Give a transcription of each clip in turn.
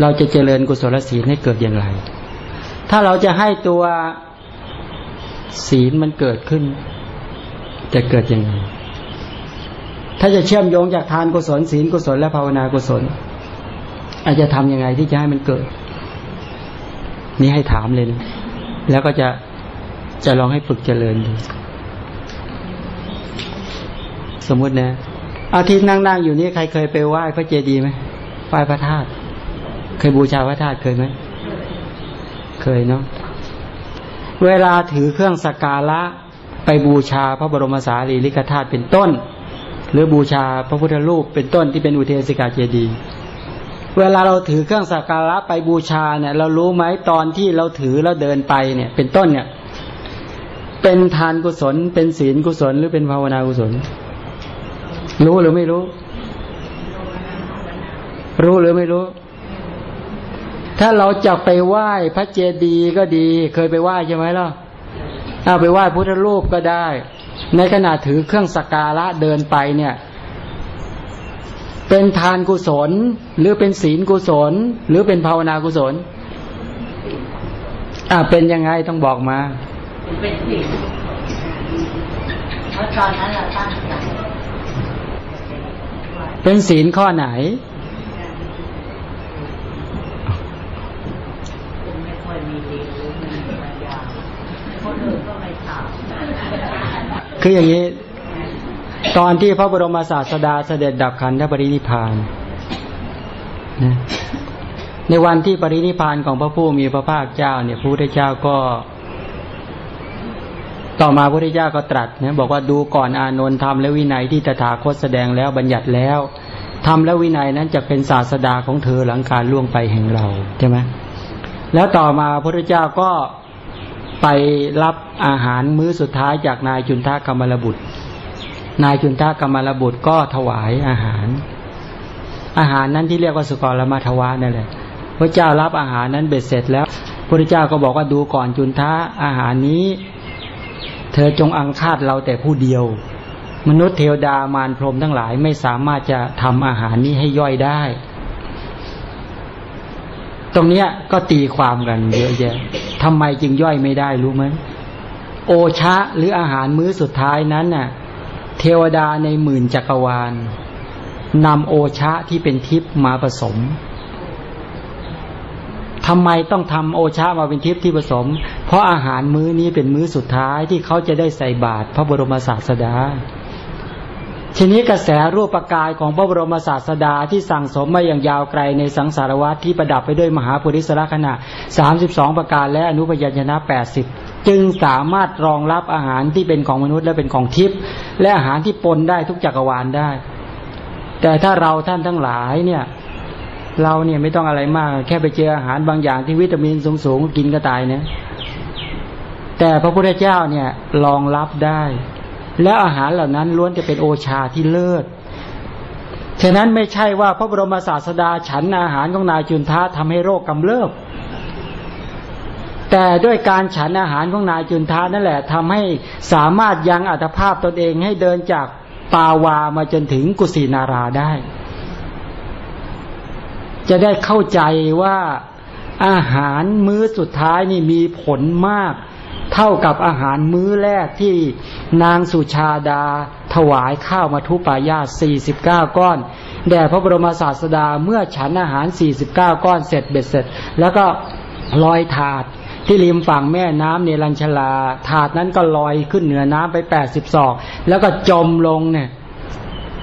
เราจะเจริญกุศลศีลให้เกิดอย่างไร ถ้าเราจะให้ตัวศีลมันเกิดขึ้น จะเกิดยังไงถ้าจะเชื่อมโยงจากทานกุศลศีลกุศลและภาวนากุศล อาจจะทำยังไงที่จะให้มันเกิด นี่ให้ถามเลยนะแล้วก็จะจะลองให้ฝึกเจริญดูสมมตินะอาทิตย์นั่งๆอยู่นี่ใครเคยไปไหว้พระเจดีย์ไหมไหว้พระธาตุ เคยบูชาพระธาตุเคยไหม เคยเนาะ เวลาถือเครื่องสักการะไปบูชาพระบรมสารีริกธาตุเป็นต้น หรือบูชาพระพุทธรูปเป็นต้นที่เป็นอุเทศิกาเจดี เวลาเราถือเครื่องสักการะไปบูชาเนี่ย เรารู้ไหมตอนที่เราถือแล้วเดินไปเนี่ย เป็นต้นเนี่ย เป็นทานกุศล เป็นศีลกุศล หรือเป็นภาวนากุศล รู้หรือไม่รู้ รู้หรือไม่รู้ ถ้าเราจะไปไหว้พระเจดีย์ก็ดี เคยไปไหว้ใช่ไหมล่ะเอาไปไหว้พุทธรูปก็ได้ ในขณะถือเครื่องสักการะเดินไปเนี่ย เป็นทานกุศล หรือเป็นศีลกุศล หรือเป็นภาวนากุศล อ่าเป็นยังไงต้องบอกมาเป็นศีลเพราะตอนนั้นเราตั้งใจเป็นศีลข้อไหน คุณไม่ค่อยมีดีรู้มีปัญญาคนอื่นก็ไม่ถาม คืออย่างนี้ ตอนที่พระบรมศาสดาเสด็จดับขันธปรินิพานนะในวันที่ปรินิพพานของพระผู้มีพระภาคเจ้า เนี่ยพระพุทธเจ้าก็ ต่อมาพระพุทธเจ้าก็ตรัสนะบอกว่าดูก่อนอานนท์ธรรมและวินัยที่ตถาคตแสดงแล้วบัญญัติแล้วธรรมและวินัยนั้นจะเป็นศาสดาของเธอหลังการล่วงไปแห่งเราใช่ไหมแล้วต่อมาพระพุทธเจ้าก็ ไปรับอาหารมื้อสุดท้ายจากนายจุนทากรรมลบุตร นายจุนทากรรมลบุตรก็ถวายอาหาร อาหารนั้นที่เรียกว่าสุกรละมาทวานั่นแหละพระเจ้ารับอาหารนั้นเบ็ดเสร็จแล้ว พระเจ้าก็บอกว่าดูก่อนจุนทะอาหารนี้ เธอจงอังคาดเราแต่ผู้เดียว มนุษย์เทวดามารพรมทั้งหลายไม่สามารถจะทำอาหารนี้ให้ย่อยได้ ตรงเนี้ยก็ตีความกันเยอะแยะทำไมจึงย่อยไม่ได้รู้ไหมโอชะหรืออาหารมื้อสุดท้ายนั้นน่ะ เทวดาในหมื่นจักรวาลนำโอชะที่เป็นทิพย์มาผสมทำไมต้องทำโอชามาเป็นทิพย์ที่ผสม เพราะอาหารมื้อนี้เป็นมื้อสุดท้ายที่เขาจะได้ใส่บาตรพระบรมศาสดา ทีนี้กระแสรูปประกายของพระบรมศาสดาที่สั่งสมมาอย่างยาวไกลในสังสารวัฏที่ประดับไปด้วยมหาปุริสละขณะ 32 ประการและอนุพยัญชนะ 80 จึงสามารถรองรับอาหารที่เป็นของมนุษย์และเป็นของทิพย์และอาหารที่ปนได้ทุกจักรวาลได้ แต่ถ้าเราท่านทั้งหลายเนี่ย เราเนี่ยไม่ต้องอะไรมาก แค่ไปเจออาหารบางอย่างที่วิตามินสูงๆกินก็ตายเนี่ยแต่พระพุทธเจ้าเนี่ยรองรับได้ แล้วอาหารเหล่านั้นล้วนจะเป็นโอชาที่เลิศฉะนั้นไม่ใช่ว่าพระบรมศาสดาฉันอาหารของนายจุนทะทำให้โรคกำเริบแต่ด้วยการฉันอาหารของนายจุนทะนั่นแหละทำให้สามารถยังอัตภาพตนเองให้เดินจากปาวามาจนถึงกุสินาราได้ จะได้เข้าใจว่าอาหารมื้อสุดท้ายนี่มีผลมาก เท่ากับอาหารมื้อแรกที่นางสุชาดา ถวายข้าวมาทุปายาสี่สิบเก้าก้อน แด่พระบรมศาสดาเมื่อฉันอาหารสี่สิบเก้าก้อนเสร็จเบ็ดเสร็จ แล้วก็ลอยถาดที่ริมฝั่งแม่น้ำเนรัญชลา ถาดนั้นก็ลอยขึ้นเหนือน้ำไปแปดสิบศอกแล้วก็จมลงเนี่ย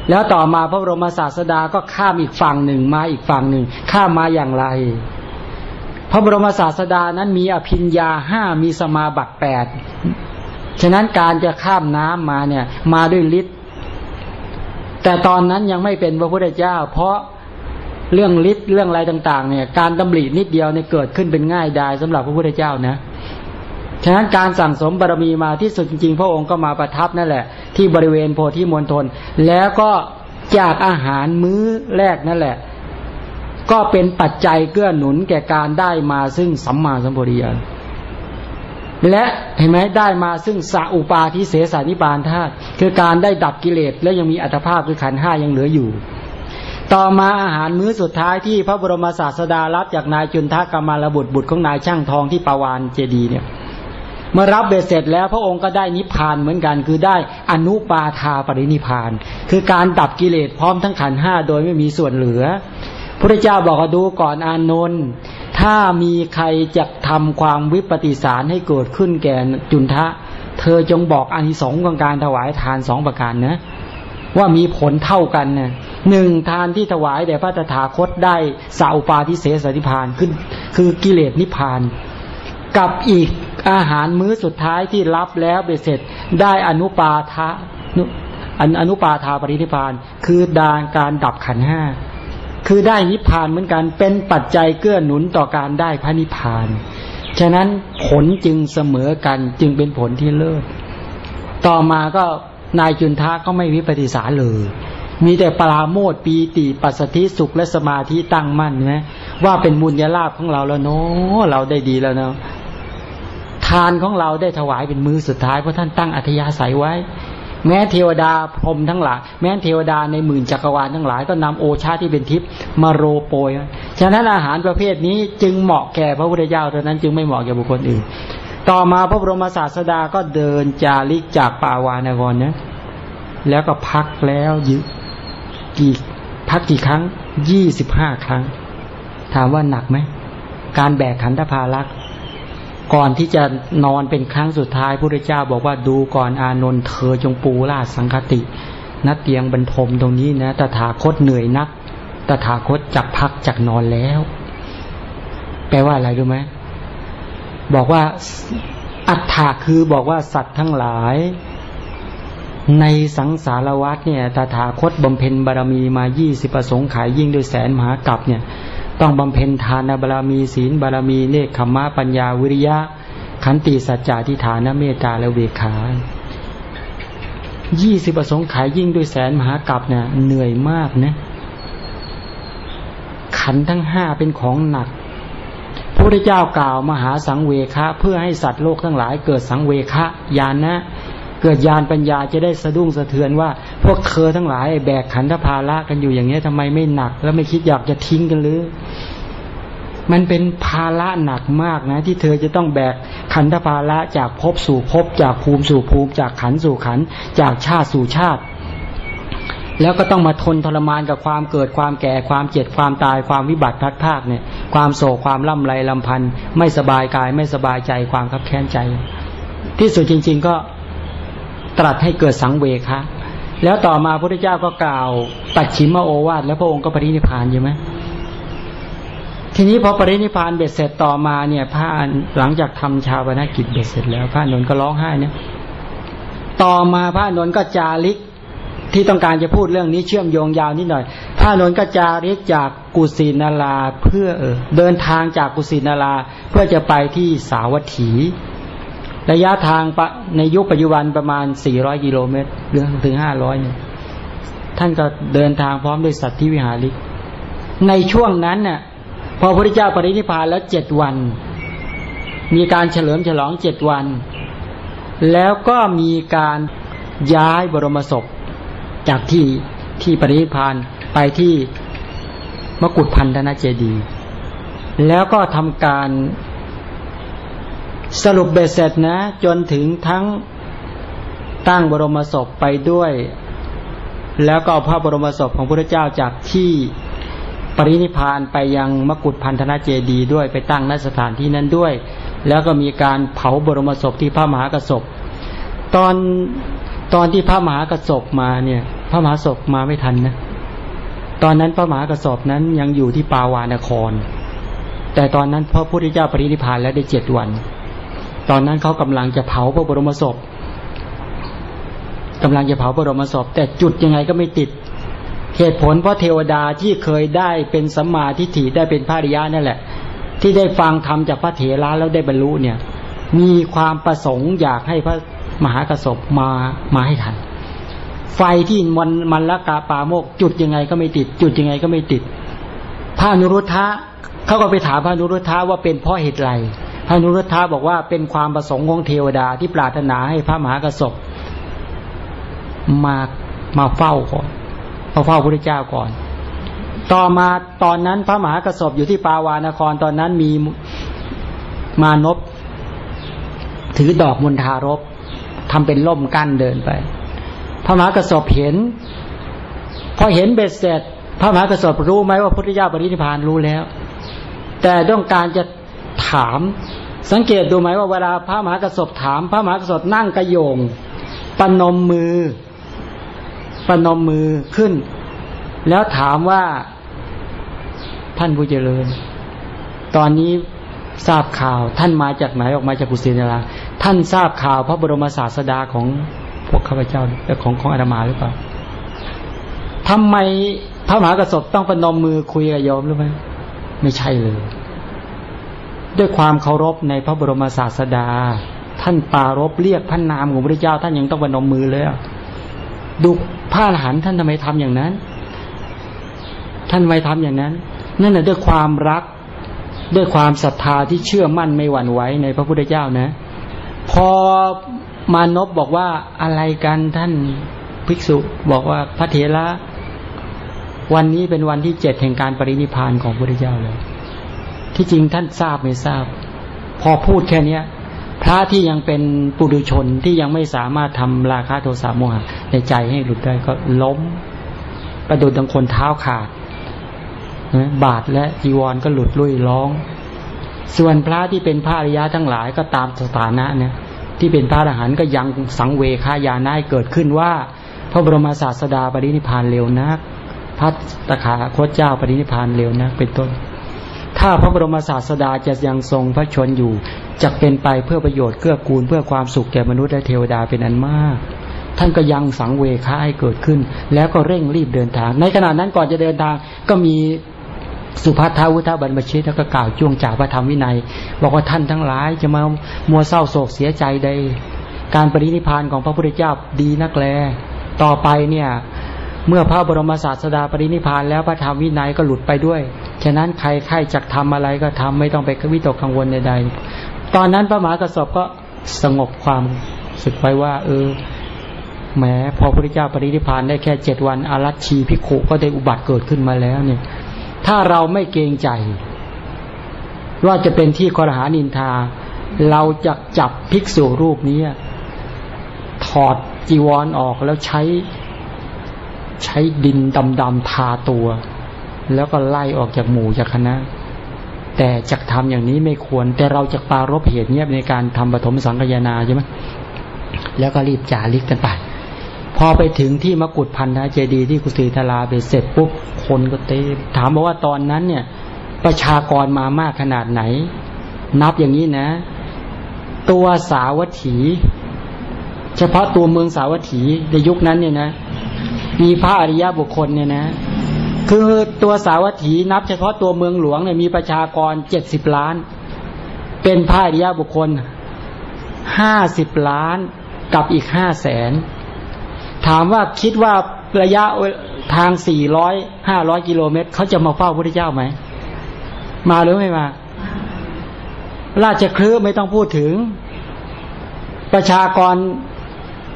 แล้วต่อมาพระบรมศาสดาก็ข้ามอีกฝั่งหนึ่งมาอีกฝั่งหนึ่งข้ามมาอย่างไร พระบรมศาสดานั้นมีอภิญญาห้ามีสมาบัติแปดฉะนั้นการจะข้ามน้ำมาเนี่ย มาด้วยฤทธิ์แต่ตอนนั้นยังไม่เป็นพระพุทธเจ้า เพราะเรื่องฤทธิ์เรื่องอะไรต่าง ๆ เนี่ย การดำรินิดเดียวเนี่ยเกิดขึ้นเป็นง่ายดายสำหรับพระพุทธเจ้านะฉะนั้นการสั่งสมบารมีมาที่สุดจริงๆ พระองค์ก็มาประทับนั่นแหละ ที่บริเวณโพธิมณฑลแล้วก็จากอาหารมื้อแรกนั่นแหละ ก็เป็นปัจจัยเกื้อหนุนแก่การได้มาซึ่งสัมมาสัมปวิยานและเห็นไหมได้มาซึ่งสาอุปาทิเสสานิปานธาตุคือการได้ดับกิเลสและยังมีอัตภาพคือขันห้ายังเหลืออยู่ ต่อมาอาหารมื้อสุดท้ายที่พระบรมศาสดารับจากนายจุนทากรรมารบุตรบุตรของนายช่างทองที่ปาวานเจดีเนี่ยเมื่อรับเบ็ดเสร็จแล้วพระองค์ก็ได้นิพพานเหมือนกัน คือได้อนุปาทาปรินิพาน คือการดับกิเลสพร้อมทั้งขันห้าโดยไม่มีส่วนเหลือ พระเจ้าบอกดูก่อนอานนท์ถ้ามีใครจะทำความวิปฏิสารให้เกิดขึ้นแก่จุนทะ เธอจงบอกอานิสงส์ของการถวายทานสองประการนะว่ามีผลเท่ากันนะหนึ่งทานที่ถวายแด่พระตถาคตได้สาวปาทิเสสนิพานขึ้น คือกิเลสนิพาน กับอีกอาหารมื้อสุดท้ายที่รับแล้วเบ็ดเสร็จได้อนุปาทะอนุปาทาปรินิพาน คือดานการดับขันห้า คือได้นิพพานเหมือนกันเป็นปัจจัยเกื้อหนุนต่อการได้พระนิพพาน ฉะนั้นผลจึงเสมอกันจึงเป็นผลที่เลิศต่อมาก็นายจุนทะก็ไม่วิปฏิสาเลย มีแต่ปราโมทปีติปัสสธิสุขและสมาธิตั้งมั่นนะว่าเป็นมุญญาลาภของเราแล้วเนาะเราได้ดีแล้วเนาะทานของเราได้ถวายเป็นมือสุดท้ายเพราะท่านตั้งอัธยาศัยไว้ แม้เทวดาพรมทั้งหลาย แม้เทวดาในหมื่นจักรวาลทั้งหลาย ก็นำโอชาที่เป็นทิพย์มาโรโปย ฉะนั้นอาหารประเภทนี้จึงเหมาะแก่พระพุทธเจ้าเท่านั้นจึงไม่เหมาะแก่บุคคลอื่น ต่อมาพระบรมศาสดาก็เดินจาริกจากป่าวานากรนะแล้วก็พักแล้วยึกี่พักกี่ครั้งยี่สิบห้าครั้ง ถามว่าหนักไหมการแบกขันธภารักษ์ ก่อนที่จะนอนเป็นครั้งสุดท้ายพระเจ้าบอกว่าดูก่อนอานนท์เธอจงปูราสังคตินัดเตียงบรรทมตรงนี้นะตถาคตเหนื่อยนัก ตถาคตจักพักจักนอนแล้ว แปลว่าอะไรรู้ไหมบอกว่าอัฏฐาคือบอกว่าสัตว์ทั้งหลาย ในสังสารวัฏเนี่ยตถาคตบำเพ็ญบารมีมายี่สิบประสงค์ขายยิ่งด้วยแสนมหากรัปเนี่ย ต้องบำเพ็ญทานบารมีศีลบารมีเนคขมะปัญญาวิริยะ ขันติสัจจะทิฏฐานเมตตาและเวขายี่สิบประสงค์ขายยิ่งด้วยแสนมหากรัปเนี่ยเหนื่อยมากนะขันทั้งห้าเป็นของหนักพระพุทธเจ้ากล่าวมหาสังเวคะ เพื่อให้สัตว์โลกทั้งหลายเกิดสังเวคะญาณนะ เกิดญาณปัญญาจะได้สะดุ้งสะเทือนว่า พวกเธอทั้งหลายแบกขันธภาระกันอยู่อย่างนี้ทำไมไม่หนัก แล้วไม่คิดอยากจะทิ้งกันหรือ มันเป็นภาระหนักมากนะ ที่เธอจะต้องแบกขันธภาระจากภพสู่ภพจากภูมิสู่ภูมิ จากขันสู่ขันจากชาติสู่ชาติ แล้วก็ต้องมาทนทรมานกับความเกิดความแก่ความเจ็บความตายความวิบัติพัดภาคเนี่ย ความโศกความล่ำไรลำพันธ์ไม่สบายกายไม่สบายใจความคับแค้นใจ ที่สุดจริง ๆ ก็ ตรัสให้เกิดสังเวคะแล้วต่อมาพระพุทธเจ้าก็กล่าวปัจฉิมโอวาทแล้วพระองค์ก็ปรินิพานใช่ไหมทีนี้พอปรินิพานเบ็ดเสร็จต่อมาเนี่ยพระหลังจากทำชาวนากิจเบ็ดเสร็จแล้วพระนนท์ก็ร้องไห้เนี่ยต่อมาพระนนท์ก็จาริกที่ต้องการจะพูดเรื่องนี้เชื่อมโยงยาวนิดหน่อย พระนนท์ก็จาริกจากกุสินาราเพื่อเออเดินทางจากกุสินาราเพื่อจะไปที่สาวัตถี ระยะทางในยุคปัจจุบันประมาณ 400 กิโลเมตรเรื่องถึง 500เนี่ยท่านก็เดินทางพร้อมด้วยสัตว์ที่วิหาริก ในช่วงนั้นน่ะพอพระพุทธเจ้าปรินิพพานแล้วเจ็ดวัน มีการเฉลิมฉลองเจ็ดวัน แล้วก็มีการย้ายบรมศพ จากที่ที่ปรินิพพานไปที่มกุฏพันธนเจดี แล้วก็ทำการ สรุปเบ็ดเสร็จนะ จนถึงทั้งตั้งบรมศพไปด้วย แล้วก็พระบรมศพของพระเจ้าจากที่ปรินิพานไปยังมกุฏพันธนาเจดีด้วยไปตั้งณสถานที่นั้นด้วย แล้วก็มีการเผาบรมศพที่พระมหากระสบตอนตอนที่พระมหากระสบมาเนี่ย พระมหาศพมาไม่ทันนะตอนนั้นพระมหากระสบนั้นยังอยู่ที่ปาวานคร แต่ตอนนั้นพระพุทธเจ้าปรินิพานแล้วได้เจ็ดวัน ตอนนั้นเขากำลังจะเผาพระบรมศพกำลังจะเผาพระบรมศพ แต่จุดยังไงก็ไม่ติดเหตุผลเพราะเทวดาที่เคยได้เป็นสัมมาทิฏฐิได้เป็นพระริยานั่นแหละ ที่ได้ฟังธรรมจากพระเถระแล้วได้บรรลุเนี่ย มีความประสงค์อยากให้พระมหากระสบมามาให้ทัน ไฟที่มันมันละกาปาโมก จุดยังไงก็ไม่ติด จุดยังไงก็ไม่ติดพระนุรุทธะเขาก็ไปถามพระนุรุทธะว่าเป็นเพราะเหตุไร พระนุรุทธะบอกว่าเป็นความประสงค์ของเทวดาที่ปรารถนาให้พระมหากระสบมามาเฝ้าก่อนมาเฝ้าพระเจ้าก่อน ต่อมาตอนนั้นพระมหากระสบอยู่ที่ปาวานครตอนนั้นมีมานพถือดอกมุนทารบทำเป็นล่มกั้นเดินไป พระมหากระสบเห็นพอเห็นเบ็ดเสร็จ พระมหากระสบรู้ไหมว่าพุทธเจ้าปรินิพานรู้แล้ว แต่ต้องการจะ ถาม สังเกตดูไหมว่าเวลาพระมหากระสบถาม พระมหากระสบนั่งกระโยงปนมมือปนมมือขึ้น แล้วถามว่าท่านผู้เจริญ ตอนนี้ทราบข่าวท่านมาจากไหนออกมาจากกุศินาราท่านทราบข่าวพระบรมศาสดาของพวกข้าพเจ้าและของของอาตมาหรือเปล่าทำไมพระมหากระสบต้องประนมมือคุยกับโยมหรือไม่ไม่ใช่เลย ด้วยความเคารพในพระบรมศาสดา ท่านปารบเรียกพระนนามของพระเจ้า ท่านยังต้องประนมมือเลยดูพระอรหันต์ท่านทำไมทำอย่างนั้น ท่านทำไมทำอย่างนั้น นั่นแหละด้วยความรักด้วยความศรัทธาที่เชื่อมั่นไม่หวั่นไหวในพระพุทธเจ้านะ พอมานพบอกว่าอะไรกันท่านภิกษุบอกว่าพระเถระวันนี้เป็นวันที่เจ็ดแห่งการปรินิพานของพระพุทธเจ้าเลย ที่จริงท่านทราบไม่ทราบ พอพูดแค่เนี้ย พระที่ยังเป็นปุถุชนที่ยังไม่สามารถทำราคาโทสะโมหะในใจให้หลุดได้ก็ล้ม ประดุดดังคนเท้าขาดบาทและจีวรก็หลุดลุ่ยร้อง ส่วนพระที่เป็นพระอริยะทั้งหลายก็ตามสถานะเนี่ยที่เป็นพระอรหันต์ก็ยังสังเวคายานาเกิดขึ้นว่า พระบรมศาสดาปรินิพานเร็วนัก พระตถาคตเจ้าปรินิพานเร็วนักเป็นต้น ถ้าพระบรมศาสดาจะยังทรงพระชนอยู่จะเป็นไปเพื่อประโยชน์เกื้อกูลเพื่อความสุขแก่มนุษย์และเทวดาเป็นอันมาก ท่านก็ยังสังเวคาให้เกิดขึ้น แล้วก็เร่งรีบเดินทาง ในขณะนั้นก่อนจะเดินทางก็มีสุภัททาวุฒาบรรพชิตแล้วก็กล่าวจ้วงจากพระธรรมวินัย บอกว่าท่านทั้งหลายจะมามัวเศร้าโศกเสียใจใด การปรินิพานของพระพุทธเจ้าดีนักแล ต่อไปเนี่ยเมื่อพระบรมศาสดาปรินิพานแล้วพระธรรมวินัยก็หลุดไปด้วย ฉะนั้นใครใครจักทำอะไรก็ทำไม่ต้องไปวิตกกังวลใดๆ ตอนนั้นพระมหากระสอบก็สงบความสึกไว้ว่า เออแม้พอพระพุทธเจ้าปรินิพานได้แค่เจ็ดวันอารัชชีพิขุก็ได้อุบัติเกิดขึ้นมาแล้วเนี่ย ถ้าเราไม่เกรงใจ ว่าจะเป็นที่คอรหานินทา เราจะจับภิกษุรูปนี้ถอดจีวรออกแล้วใช้ ใช้ดินดำๆทาตัว แล้วก็ไล่ออกจากหมู่จากคณะ แต่จะทำอย่างนี้ไม่ควร แต่เราจะปารบเหตุเนี้ยในการทำปฐมสังกยนาใช่ไหมแล้วก็รีบจาริกกันไปพอไปถึงที่มกุฏพันธะเจดีที่กุศิทลาไปเสร็จปุ๊บคนก็เต้ถามมาว่าตอนนั้นเนี่ย ประชากรมามากขนาดไหน นับอย่างนี้นะ ตัวสาวัตถี เฉพาะตัวเมืองสาวัตถีในยุคนั้นเนี่ยนะ มีพระอริยบุคคลเนี่ยนะ คือตัวสาวัตถีนับเฉพาะตัวเมืองหลวงเนี่ยมีประชากรเจ็ดสิบล้าน เป็นพระอริยบุคคลห้าสิบล้านกับอีกห้าแสนถามว่าคิดว่าระยะทางสี่ร้อยห้าร้อยกิโลเมตรเขาจะมาเฝ้าพระพุทธเจ้าไหม มาหรือไม่มา ราชคลือไม่ต้องพูดถึง ประชากร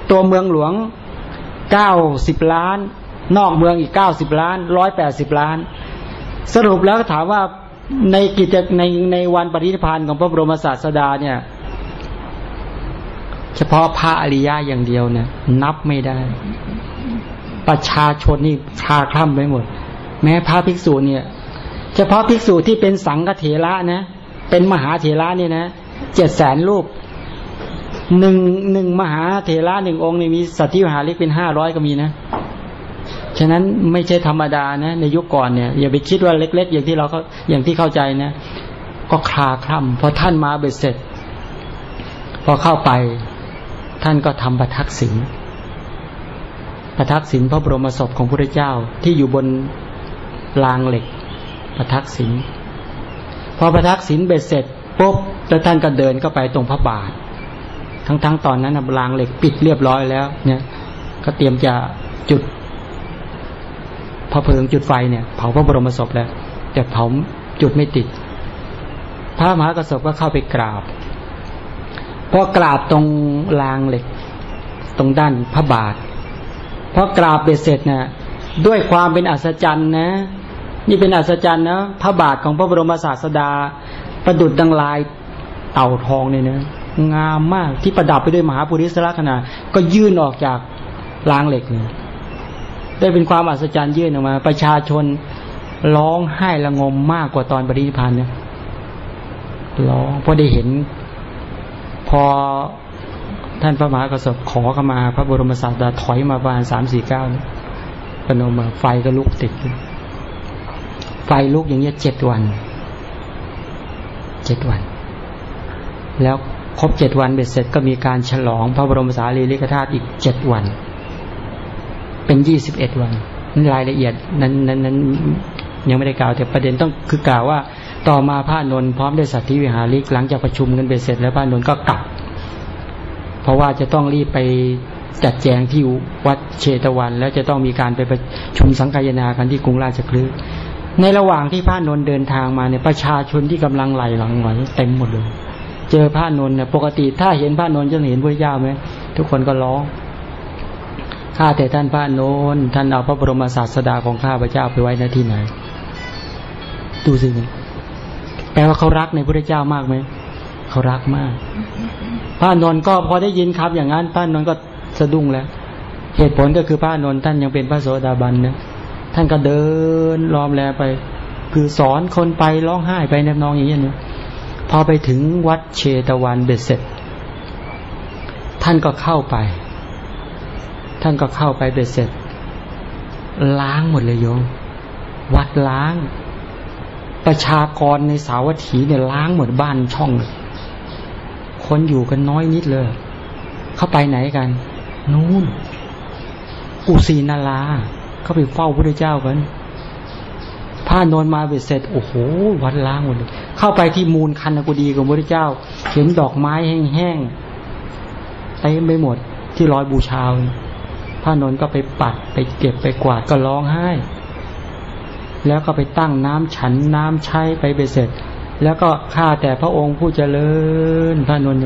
ตัวเมืองหลวงเก้าสิบล้าน นอกเมืองอีกเก้าสิบล้านร้อยแปดสิบล้าน สรุปแล้วถามว่าในกิจในในวันปฏิทินของพระบรมศาสดาเนี่ย เฉพาะพระอริยะอย่างเดียวเนี่ย นับไม่ได้ ประชาชนนี่ชาคล่ำไปหมด แม้พระภิกษุเนี่ย เฉพาะภิกษุที่เป็นสังฆเถระนะ เป็นมหาเถระเนี่ยนะเจ็ดแสนรูปหนึ่งหนึ่งมหาเถระหนึ่งองค์นี่มีสัตว์มหาลิกเป็นห้าร้อยก็มีนะ ฉะนั้นไม่ใช่ธรรมดานะในยุคก่อนเนี่ยอย่าไปคิดว่าเล็ก ๆ อย่างที่เราเขาอย่างที่เข้าใจนะก็คลาคล่ำพอท่านมาเบ็ดเสร็จ พอเข้าไป ท่านก็ทำประทักษิณประทักษิณพระบรมศพของพระเจ้าที่อยู่บนรางเหล็ก ประทักษิณพอประทักษิณเบ็ดเสร็จปุ๊บแล้วท่านก็เดินก็ไปตรงพระบาท ทั้งๆตตอนนั้นรางเหล็กปิดเรียบร้อยแล้ว เนี่ย ก็เตรียมจะจุด พระเพลิงจุดไฟเนี่ยเผาพระบรมศพแล้ว แต่เผาจุดไม่ติด พระมหากระสบก็เข้าไปกราบพอกราบตรงรางเหล็ก ตรงด้านพระบาทพอกราบเบ็ดเสร็จนะด้วยความเป็นอัศจรรย์นะ นี่เป็นอัศจรรย์นะพระบาทของพระบรมศาสดา ประดุดดังลายเต่าทองเนี่ยนะงามมากที่ประดับไปด้วยมหาปุริสละขนาดก็ยื่นออกจากรางเหล็กเนี่ย ได้เป็นความอัศจรรย์ยื่นออกมา ประชาชนร้องไห้ละงมมากกว่าตอนปรินิพานเนี่ยร้องเพราะได้เห็น พอท่านพระมหากษัตริย์ขอเข้ามา พระบรมศาสดาถอยมาประมาณสามสี่เก้าปนมมาไฟก็ลุกติด ไฟลุกอย่างเงี้ยเจ็ดวันเจ็ดวัน แล้วครบเจ็ดวันเบ็ดเสร็จก็มีการฉลองพระบรมสารีริกธาตุอีกเจ็ดวัน เป็นยี่สิบเอ็ดวันรายละเอียดนั้นนั้นนั้นยังไม่ได้กล่าวแต่ประเด็นต้องคือกล่าวว่า ต่อมาพระนนท์พร้อมด้วยสัตว์ที่วิหาริกหลังจากประชุมกันเบ็ดเสร็จแล้วพระนนท์ก็กลับ เพราะว่าจะต้องรีบไปจัดแจงที่วัดเชตวัน แล้วจะต้องมีการไปประชุมสังกายนากันที่กรุงราชคฤห์ในระหว่างที่พระนนท์เดินทางมาเนี่ยประชาชนที่กำลังไหลหลังไหลเต็มหมดเลย เจอพระนนท์เนี่ยปกติถ้าเห็นพระนนท์จะเห็นพระเจ้าไหมทุกคนก็ร้อง ข้าแต่ท่านพระนนท์ท่านเอาพระบรมศาสดาของข้าพระเจ้าไปไว้ณที่ไหน ดูสิแปลว่าเขารักในพระเจ้ามากไหมเขารักมาก พระนนท์ก็พอได้ยินครับ อย่างนั้นพระนนท์ก็สะดุ้งแล้ว เหตุผลก็คือพระนนท์ท่านยังเป็นพระโสดาบันนะท่านก็เดินล้อมแลไป คือสอนคนไปร้องไห้ไปแนบนองอย่างนี้นะพอไปถึงวัดเชตวันเบ็ดเสร็จ ท่านก็เข้าไป ท่านก็เข้าไปเบ็ดเสร็จ ล้างหมดเลยโยม วัดล้าง ประชากรในสาวัตถีเนี่ยล้างหมดบ้านช่อง คนอยู่กันน้อยนิดเลย เข้าไปไหนกัน นู่นกุสีนาลาเข้าไปเฝ้าพระเจ้ากันผ้านอนมาเบ็ดเสร็จ โอ้โห วัดล้างหมดเลย เข้าไปที่มูลคันกุดีของพระเจ้า เห็นดอกไม้แห้งๆเต็มไปหมดที่ร้อยบูชาพ ระนนท์ก็ไปปัดไปเก็บไปกวาดก็ร้องไห้ แล้วก็ไปตั้งน้ำฉันน้ำใช้ไปไปเสร็จ แล้วก็ข้าแต่พระองค์ผู้เจริญพระนนท์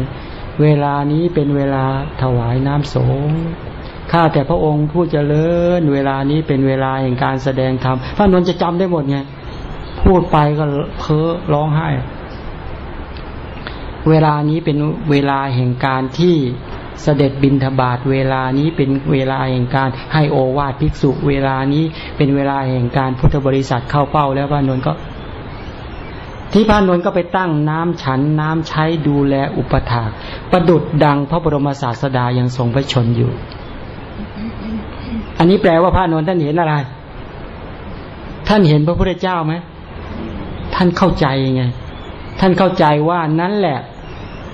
เวลานี้เป็นเวลาถวายน้ำสงฆ์ข้าแต่พระองค์ผู้เจริญ เวลานี้เป็นเวลาแห่งการแสดงธรรมพระนนท์จะจำได้หมดไงพูดไปก็เพ้อร้องไห้ เวลานี้เป็นเวลาแห่งการที่ เสด็จบินทบาทเวลานี้เป็นเวลาแห่งการให้โอวาทภิกษุ เวลานี้เป็นเวลาแห่งการพุทธบริษัทเข้าเป้าแล้วพระนนท์ก็ ที่พระนนท์ก็ไปตั้งน้ำฉันน้ำใช้ดูแลอุปถากประดุดดังพระบรมศาสดายังทรงพระชนอยู่ อันนี้แปลว่าพระนนท์ท่านเห็นอะไร ท่านเห็นพระพุทธเจ้าไหมท่านเข้าใจไงท่านเข้าใจว่านั้นแหละ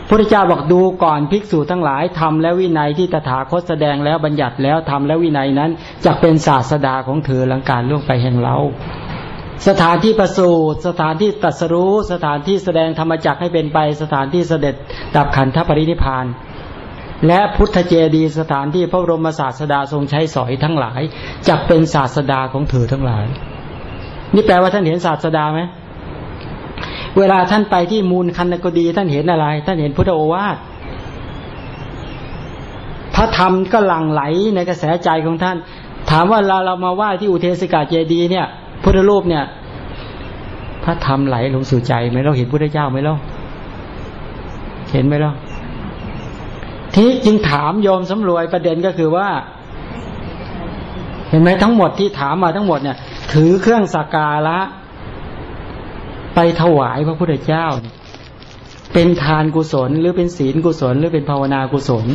พระเจ้าบอกดูก่อนภิกษุทั้งหลายทำและวินัยที่ตถาคตแสดงแล้วบัญญัติแล้วทำและวินัยนั้นจะเป็นศาสดาของเธอหลังการล่วงไปแห่งเรา สถานที่ประสูติสถานที่ตัสรู้สถานที่แสดงธรรมจักให้เป็นไปสถานที่เสด็จดับขันธปรินิพานและพุทธเจดีสถานที่พระบรมศาสดาทรงใช้สอยทั้งหลายจะเป็นศาสดาของเธอทั้งหลาย นี่แปลว่าท่านเห็นศาสดาไหม เวลาท่านไปที่มูลคันกดี ท่านเห็นอะไร ท่านเห็นพุทธโอวาทพระธรรมก็หลั่งไหลในกระแสใจของท่าน ถามว่าเราเรามาไหว้ที่อุเทศกาเจดีเนี่ย พุทธรูปเนี่ย พระธรรมไหลลงสู่ใจไหมเราเห็นพุทธเจ้าไหมเราเห็นไหมเราที่จึงถามโยมสำรวยประเด็นก็คือว่า เห็นไหมทั้งหมดที่ถามมาทั้งหมดเนี่ย ถือเครื่องสักการะ ไปถวายพระพุทธเจ้าเนี่ยเป็นทานกุศล หรือเป็นศีลกุศล หรือเป็นภาวนากุศล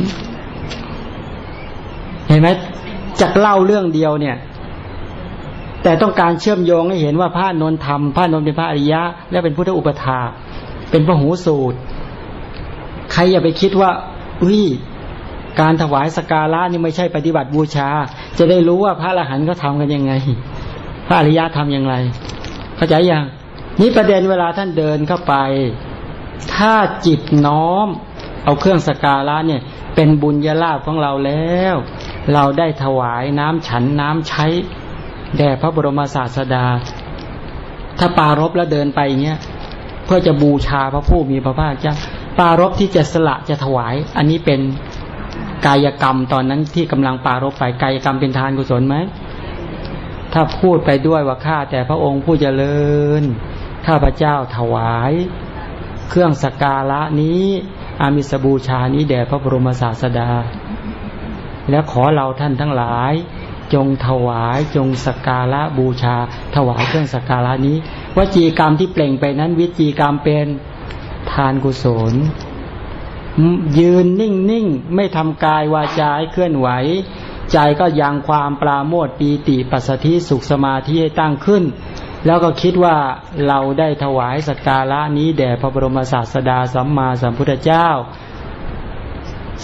เห็นไหมจากเล่าเรื่องเดียวเนี่ย แต่ต้องการเชื่อมโยงให้เห็นว่าพระนนธรรมพระนนเป็นพระอริยะ และเป็นพุทธอุปถาเป็นพระหูสูตร ใครอย่าไปคิดว่าอุ้ยการถวายสการะนี่ไม่ใช่ปฏิบัติบูชา จะได้รู้ว่าพระอรหันต์เขาทากันยังไง พระอริยะทำอย่างไร เข้าใจยัง นี่ประเด็นเวลาท่านเดินเข้าไป ถ้าจิตน้อม เอาเครื่องสการะเนี่ย เป็นบุญญาลาภของเราแล้ว เราได้ถวายน้ำฉันน้ำใช้ แด่พระบรมศาสดา ถ้าปารบแล้วเดินไปเงี้ยเพื่อจะบูชาพระผู้มีพระภาคเจ้าปารบที่จะสละจะถวาย อันนี้เป็นกายกรรมตอนนั้นที่กำลังปารบไปกายกรรมเป็นทานกุศลไหม ถ้าพูดไปด้วยว่าข้าแต่พระองค์ผู้เจริญ ข้าพระเจ้าถวาย เครื่องสกการะนี้ อามิสบูชานี้แด่พระบรมศาสดา และขอเราท่านทั้งหลาย จงถวายจงสกการะบูชา ถวายเครื่องสกการะนี้วจีกรรมที่เปล่งไปนั้น วิจีกรรมเป็นทานกุศล ยืนนิ่งนิ่งไม่ทำกายวาจาให้เคลื่อนไหว ใจก็ยังความปราโมทปีติปัสสธิสุขสมาธิให้ตั้งขึ้น แล้วก็คิดว่าเราได้ถวายสักการะนี้แด่พระบรมศาสดาสัมมาสัมพุทธเจ้า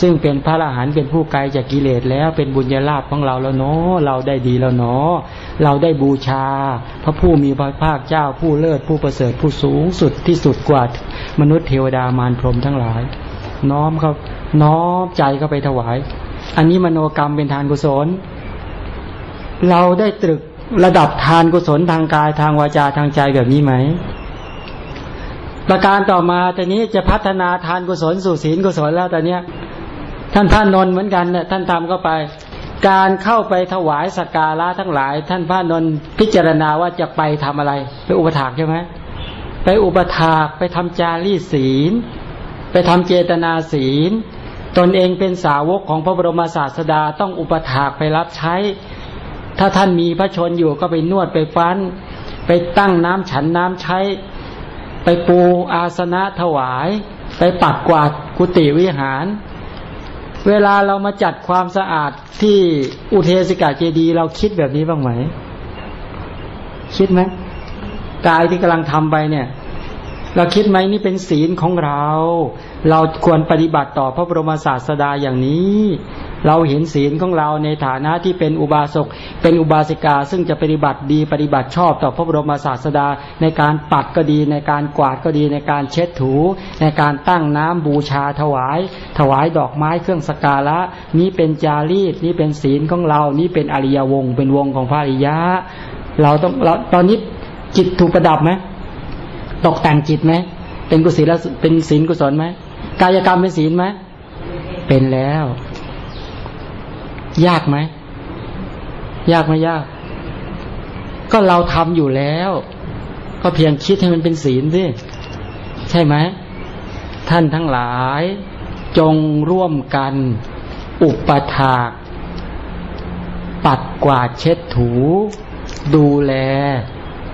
ซึ่งเป็นพระอรหันต์เป็นผู้ไกลจากกิเลสแล้วเป็นบุญญาลาภของเราแล้วเนาะเราได้ดีแล้วเนาะเราได้บูชา พระผู้มีพระภาคเจ้าผู้เลิศผู้ประเสริฐผู้สูงสุดที่สุดกว่ามนุษย์เทวดามารพรหมทั้งหลาย น้อมเขาน้อมใจเข้าไปถวาย อันนี้มโนกรรมเป็นทานกุศล เราได้ตรึก ระดับทานกุศลทางกายทางวาจาทางใจแบบนี้ไหม ประการต่อมาแต่นี้จะพัฒนาทานกุศลสู่ศีลกุศลแล้วแต่เนี้ท่านท่านนนท์เหมือนกันเนี่ยท่านทำเข้าไป การเข้าไปถวายสักการะทั้งหลาย ท่านพระนนท์พิจารณาว่าจะไปทำอะไรไปอุปถากใช่ไหมไปอุปถากไปทำจารีศีล ไปทำเจตนาศีล ตนเองเป็นสาวกของพระบรมศาสดาต้องอุปถากไปรับใช้ ถ้าท่านมีพระชนอยู่ก็ไปนวดไปฟัน ไปตั้งน้ำฉันน้ำใช้ ไปปูอาสนะถวาย ไปปัดกวาดกุฏิวิหาร เวลาเรามาจัดความสะอาดที่อุเทสิกาเจดี เราคิดแบบนี้บ้างไหม คิดไหมกายที่กำลังทำไปเนี่ย เราคิดไหมนี่เป็นศีลของเรา เราควรปฏิบัติต่อพระบรมศาสดาอย่างนี้ เราเห็นศีลของเราในฐานะที่เป็นอุบาสก เป็นอุบาสิกา ซึ่งจะปฏิบัติดีปฏิบัติชอบต่อพระบรมศาสดา ในการปัดก็ดี ในการกวาดก็ดี ในการเช็ดถู ในการตั้งน้ำบูชาถวาย ถวายดอกไม้เครื่องสการะ นี้เป็นจารีตนี่เป็นศีลของเรา นี่เป็นอริยวงศ์เป็นวงของพระอริยะ เราต้องเราตอนนี้จิตถูกประดับไหม ตกแต่งจิตไหมเป็นกุศลเป็นศีลกุศลไหมกายกรรมเป็นศีลไหมเป็นแล้ว ยากไหมยากไหมยาก ก็เราทำอยู่แล้ว ก็เพียงคิดให้มันเป็นศีลสิใช่ไหมท่านทั้งหลาย จงร่วมกัน อุปถาก ปัดกวาดเช็ดถู ดูแล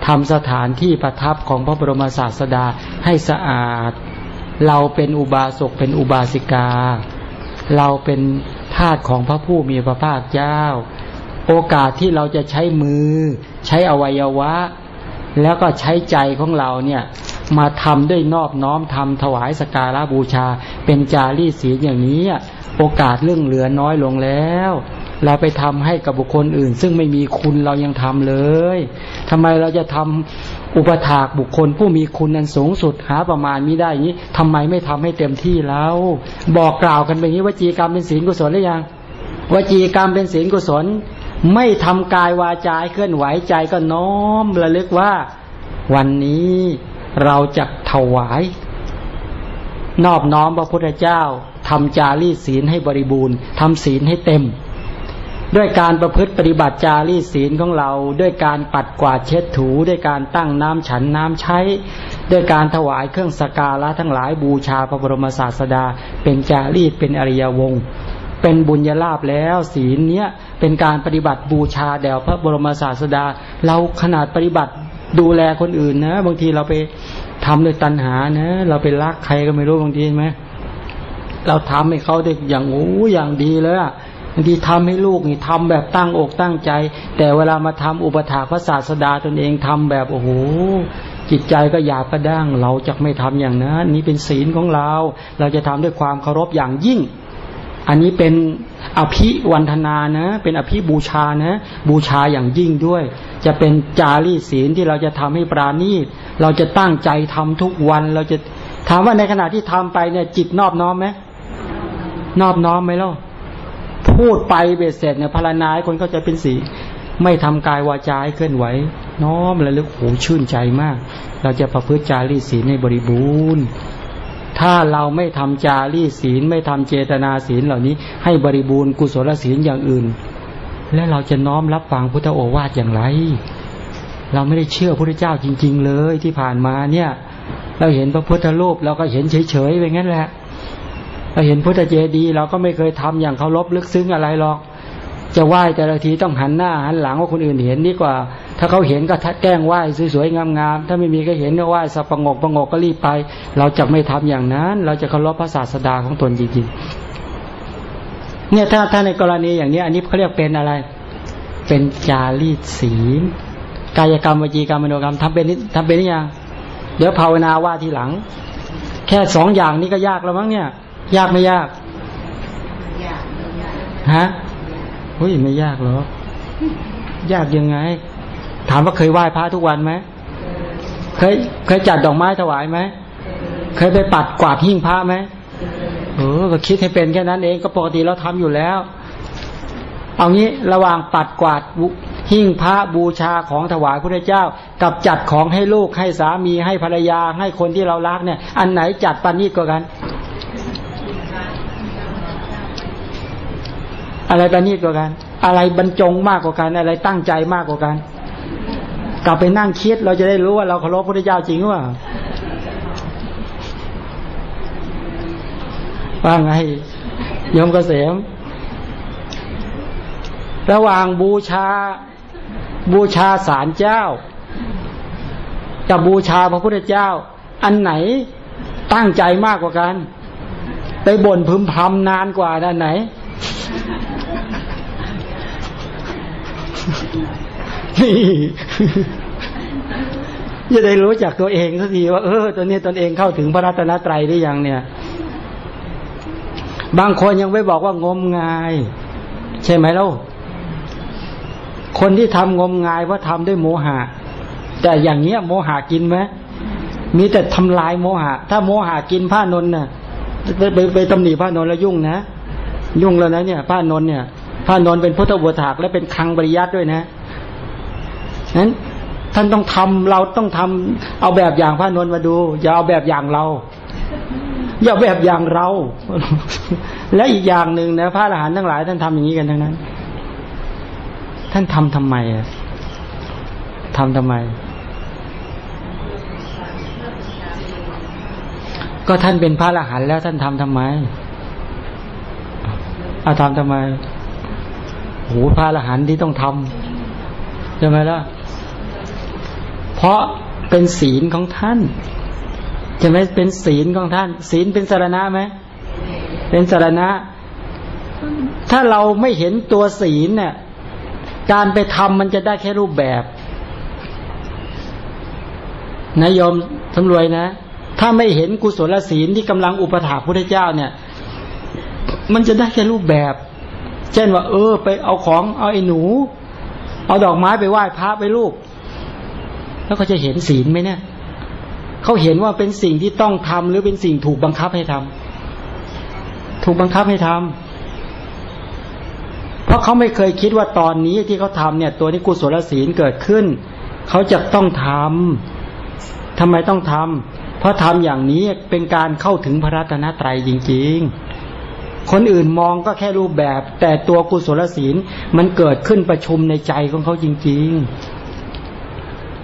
ทำสถานที่ประทับของพระบรมศาสดาให้สะอาด เราเป็นอุบาสกเป็นอุบาสิกา เราเป็นทาสของพระผู้มีพระภาคเจ้า โอกาสที่เราจะใช้มือ ใช้อวัยวะ แล้วก็ใช้ใจของเราเนี่ยมาทำด้วยนอบน้อมทำถวายสการะบูชา เป็นจารีศีลอย่างนี้ โอกาสเรื่องเหลือน้อยลงแล้ว เราไปทำให้กับบุคคลอื่น ซึ่งไม่มีคุณเรายังทำเลยทำไมเราจะทำอุปถากบุคคลผู้มีคุณนันสูงสุดหาประมาณม่ได้อย่างนี้ทำไมไม่ทำให้เต็มที่แล้ว บอกกล่าวกันไปนี้วจีกรรมเป็นศีลกุศลหรือยังวจีกรรมเป็นศีลกุศล ไม่ทำกายวาจาเคลื่อนไหวใจก็น้อมระลึกว่า วันนี้เราจะถวาย นอบน้อมพระพุทธเจ้าทำจารีศีลให้บริบูรณ์ทำศีลให้เต็ม ด้วยการประพฤติปฏิบัติจารีศีลของเรา ด้วยการปัดกวาดเช็ดถู ด้วยการตั้งน้ำฉันน้ำใช้ ด้วยการถวายเครื่องสการะทั้งหลายบูชาพระบรมศาสดา เป็นจารีตเป็นอริยวงศ์เป็นบุญญาลาภแล้วศีลเนี้ยเป็นการปฏิบัติบูชาแด่พระบรมศาสดา เราขนาดปฏิบัติดูแลคนอื่นนะ บางทีเราไปทำด้วยตัณหานะ เราไปรักใครก็ไม่รู้บางทีไหมเราทำให้เขาได้อย่างโอ้อย่างดีเลยอะ บางทีทำให้ลูกนี่ทำแบบตั้งอกตั้งใจ แต่เวลามาทำอุปถาพระศาสดาตนเองทำแบบโอ้โหจิตใจก็หยาบกระด้าง เราจะไม่ทำอย่างนั้นนี่เป็นศีลของเรา เราจะทำด้วยความเคารพอย่างยิ่ง อันนี้เป็นอภิวันธนานะ เป็นอภิบูชานะ บูชาอย่างยิ่งด้วย จะเป็นจารีศีลที่เราจะทำให้ปราณีตเราจะตั้งใจทำทุกวันเราจะถามว่าในขณะที่ทำไปเนี่ยจิตนอบน้อมไหมนอบน้อมไหมล่ะ พูดไปเบ็ดเสร็จเนี่ยพารณาให้คนเข้าใจเป็นสี ไม่ทำกายวาจาให้เคลื่อนไหว น้อมระลึกโหชื่นใจมาก เราจะประพฤติจารีศีลในบริบูรณ์ ถ้าเราไม่ทำจารีศีลไม่ทำเจตนาศีลเหล่านี้ ให้บริบูรณ์กุศลศีลอย่างอื่น และเราจะน้อมรับฟังพุทธโอวาทอย่างไร เราไม่ได้เชื่อพระเจ้าจริง ๆ เลยที่ผ่านมาเนี่ย เราเห็นพระพุทธรูปเราก็เห็นเฉยๆไปงั้นแหละ เราเห็นพุทธเจดีย์เราก็ไม่เคยทำอย่างเคารพลึกซึ้งอะไรหรอก จะไหว้แต่ละทีต้องหันหน้าหันหลังว่าคนอื่นเห็นดีกว่า ถ้าเขาเห็นก็แกล้งไหว้สวยๆงามๆถ้าไม่มีก็เห็นก็ไหว้สับประงกประงกก็รีบไป เราจะไม่ทำอย่างนั้น เราจะเคารพพระศาสดาของตนจริงๆเนี่ยถ้าถ้าในกรณีอย่างนี้อันนี้เขาเรียกเป็นอะไร เป็นจารีตศีลกายกรรมวจีกรรมมโนกรรมทำเป็นทำเป็นหรือยังเดี๋ยวภาวนาว่าทีหลัง แค่สองอย่างนี้ก็ยากแล้วมั้งเนี่ย ยากไม่ยากอยากอยากฮะเฮ้ยไม่ยากหรอกยากยังไง ถามว่าเคยไหว้พระทุกวันไหมเคยเคยจัดดอกไม้ถวายไหมเคยไปปัดกวาดหิ้งพระไหมเออก็คิดให้เป็นแค่นั้นเองก็ปกติเราทำอยู่แล้ว เอางี้ระหว่างปัดกวาดหิ้งพระบูชาของถวายพระเจ้า กับจัดของให้ลูกให้สามีให้ภรรยาให้คนที่เรารักเนี่ย อันไหนจัดปานนีตกว่ากัน อะไรประณีตกว่ากัน อะไรบรรจงมากกว่ากัน อะไรตั้งใจมากกว่ากัน กลับไปนั่งคิดเราจะได้รู้ว่าเราเคารพพระเจ้าจริงหรือเปล่าว่าไงยมเกษม ระหว่างบูชา บูชาศาลเจ้ากับบูชาพระพุทธเจ้า อันไหนตั้งใจมากกว่ากัน ไปบ่นพึมพำนานกว่าอันไหน นี่จะได้รู้จักตัวเองสักทีว่าเออตัวนี้ตนเองเข้าถึงพระรัตนตรัยหรือยังเนี่ย บางคนยังไม่บอกว่างมงาย ใช่ไหมเล่าคนที่ทำงมงายว่าทำด้วยโมหะ แต่อย่างเงี้ยโมหะกินไหมมีแต่ทำลายโมหะ ถ้าโมหะกินผ้านนน่ะไปไปไปตำหนิผ้านนแล้วยุ่งนะ ยุ่งแล้วนะเนี่ยผ้านนเนี่ย ผ้านนเป็นพุทธบุตรและเป็นคังบริยัติด้วยนะนั้นท่านต้องทำเราต้องทำเอาแบบอย่างพระนนมาดู อย่าเอาแบบอย่างเรา อย่าแบบอย่างเรา และอีกอย่างหนึ่งนะพระอรหันต์ทั้งหลายท่านทำอย่างนี้กันทั้งนั้น ท่านทำทำไมอะทำทำไม ก็ท่านเป็นพระอรหันต์แล้วท่านทำทำไมอาทำทำไม โหพระอรหันต์ที่ต้องทำใช่ไหมล่ะ เพราะเป็นศีลของท่านใช่ไหมเป็นศีลของท่าน ศีลเป็นสารณะไหมเป็นสารณะ ถ้าเราไม่เห็นตัวศีลเนี่ยการไปทำมันจะได้แค่รูปแบบนายยมสำรวยนะ ถ้าไม่เห็นกุศลศีลที่กำลังอุปถาพระพุทธเจ้าเนี่ย มันจะได้แค่รูปแบบ เช่นว่า เออ ไปเอาของเอาไอ้หนู เอาดอกไม้ไปไหว้พระไปลูกแล้วเขาจะเห็นศีลไหมเนี่ยเขาเห็นว่าเป็นสิ่งที่ต้องทำหรือเป็นสิ่งถูกบังคับให้ทำถูกบังคับให้ทำเพราะเขาไม่เคยคิดว่าตอนนี้ที่เขาทำเนี่ย ตัวนี้กุศลศีลเกิดขึ้น เขาจะต้องทำทำไมต้องทำเพราะทำอย่างนี้เป็นการเข้าถึงพระรัตนตรัยจริง ๆ คนอื่นมองก็แค่รูปแบบ แต่ตัวกุศลศีลมันเกิดขึ้นประชุมในใจของเขาจริง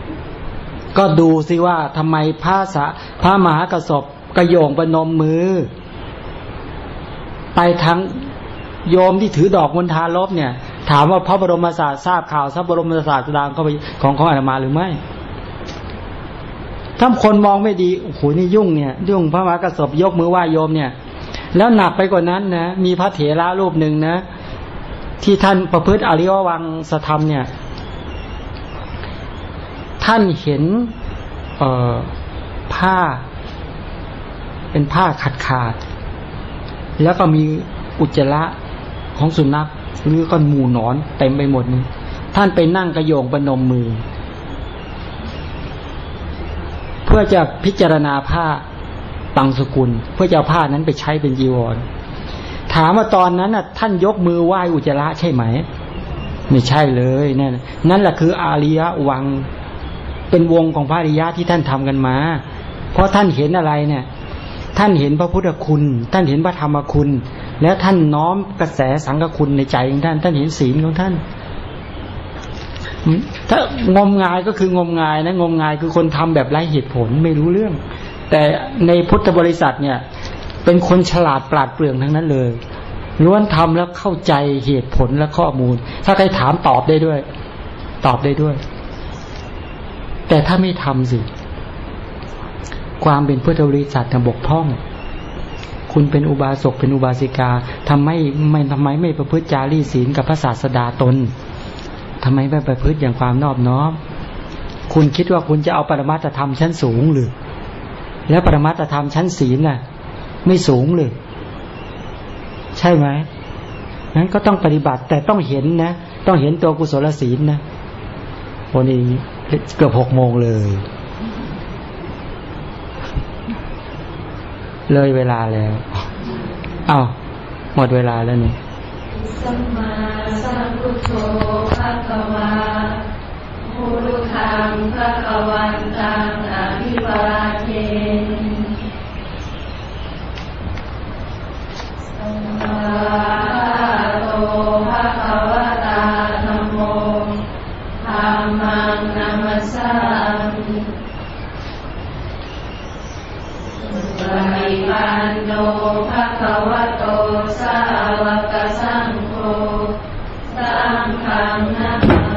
ๆ ก็ดูสิว่าทำไมพระสะพระมหากระสบกระโยงประนมมือ ไปทั้งโยมที่ถือดอกมณฑาลบเนี่ย ถามว่าพระบรมศาสตร์ทราบข่าวพระบรมศาสตร์ดางก็ไปของของอาตมาหรือไม่ถ้าคนมองไม่ดีโอ้โหนี่ยุ่งเนี่ย ยุ่งพระมหากระสบยกมือไหว้โยมเนี่ย แล้วหนักไปกว่านั้นนะ มีพระเถระรูปหนึ่งนะ ที่ท่านประพฤติอริยวังสธรรมเนี่ย ท่านเห็นเออผ้า เป็นผ้าขาดขาด แล้วก็มีอุจจาระของสุนัขหรือก็หมูนอนเต็มไปหมดนี่ท่านไปนั่งกระโยงประนมมือ เพื่อจะพิจารณาผ้า ตังสกุล เพื่อจะเอาผ้านั้นไปใช้เป็นจีวร ถามว่าตอนนั้นน่ะ ท่านยกมือไหว้อุจจาระใช่ไหม ไม่ใช่เลยนั่นนั่นแหละคืออาริยวังเป็นวงของพระอริยะที่ท่านทำกันมา เพราะท่านเห็นอะไรเนี่ย ท่านเห็นพระพุทธคุณ ท่านเห็นพระธรรมคุณ แล้วท่านน้อมกระแสสังฆคุณในใจของท่าน ท่านเห็นศีลของท่านถ้างมงายก็คืองมงายนะงมงายคือคนทำแบบไร้เหตุผลไม่รู้เรื่อง แต่ในพุทธบริษัทเนี่ย เป็นคนฉลาดปราดเปรื่องทั้งนั้นเลยล้วนทำแล้วเข้าใจเหตุผลและข้อมูล ถ้าใครถามตอบได้ด้วย ตอบได้ด้วย แต่ถ้าไม่ทำสิ ความเป็นพุทธบริษัทบกพร่อง คุณเป็นอุบาสกเป็นอุบาสิกาทำไมไม่ทำไมไม่ประพฤติจารีศีลกับพระศาสดาตนทำไมไม่ประพฤติอย่างความนอบน้อม คุณคิดว่าคุณจะเอาปรมาตธรรมชั้นสูงหรือ แล้วปรมาตธรรมชั้นศีลน่ะ ไม่สูงเลย ใช่ไหมนั้นก็ต้องปฏิบัติแต่ต้องเห็นนะ ต้องเห็นตัวกุศลศีลนะวันนี้เกือบหกโมงเลย เลยเวลาแล้วเอาหมดเวลาแล้วนี่สัมมาสัมพุทโธภะคะวา พุทธังพระกวันตังอภิปราเทสมมาโตพระกวตธรรมโมหังนัมสามิปริปันโนภะคะวะโตสาวกสังโฆสังฆังน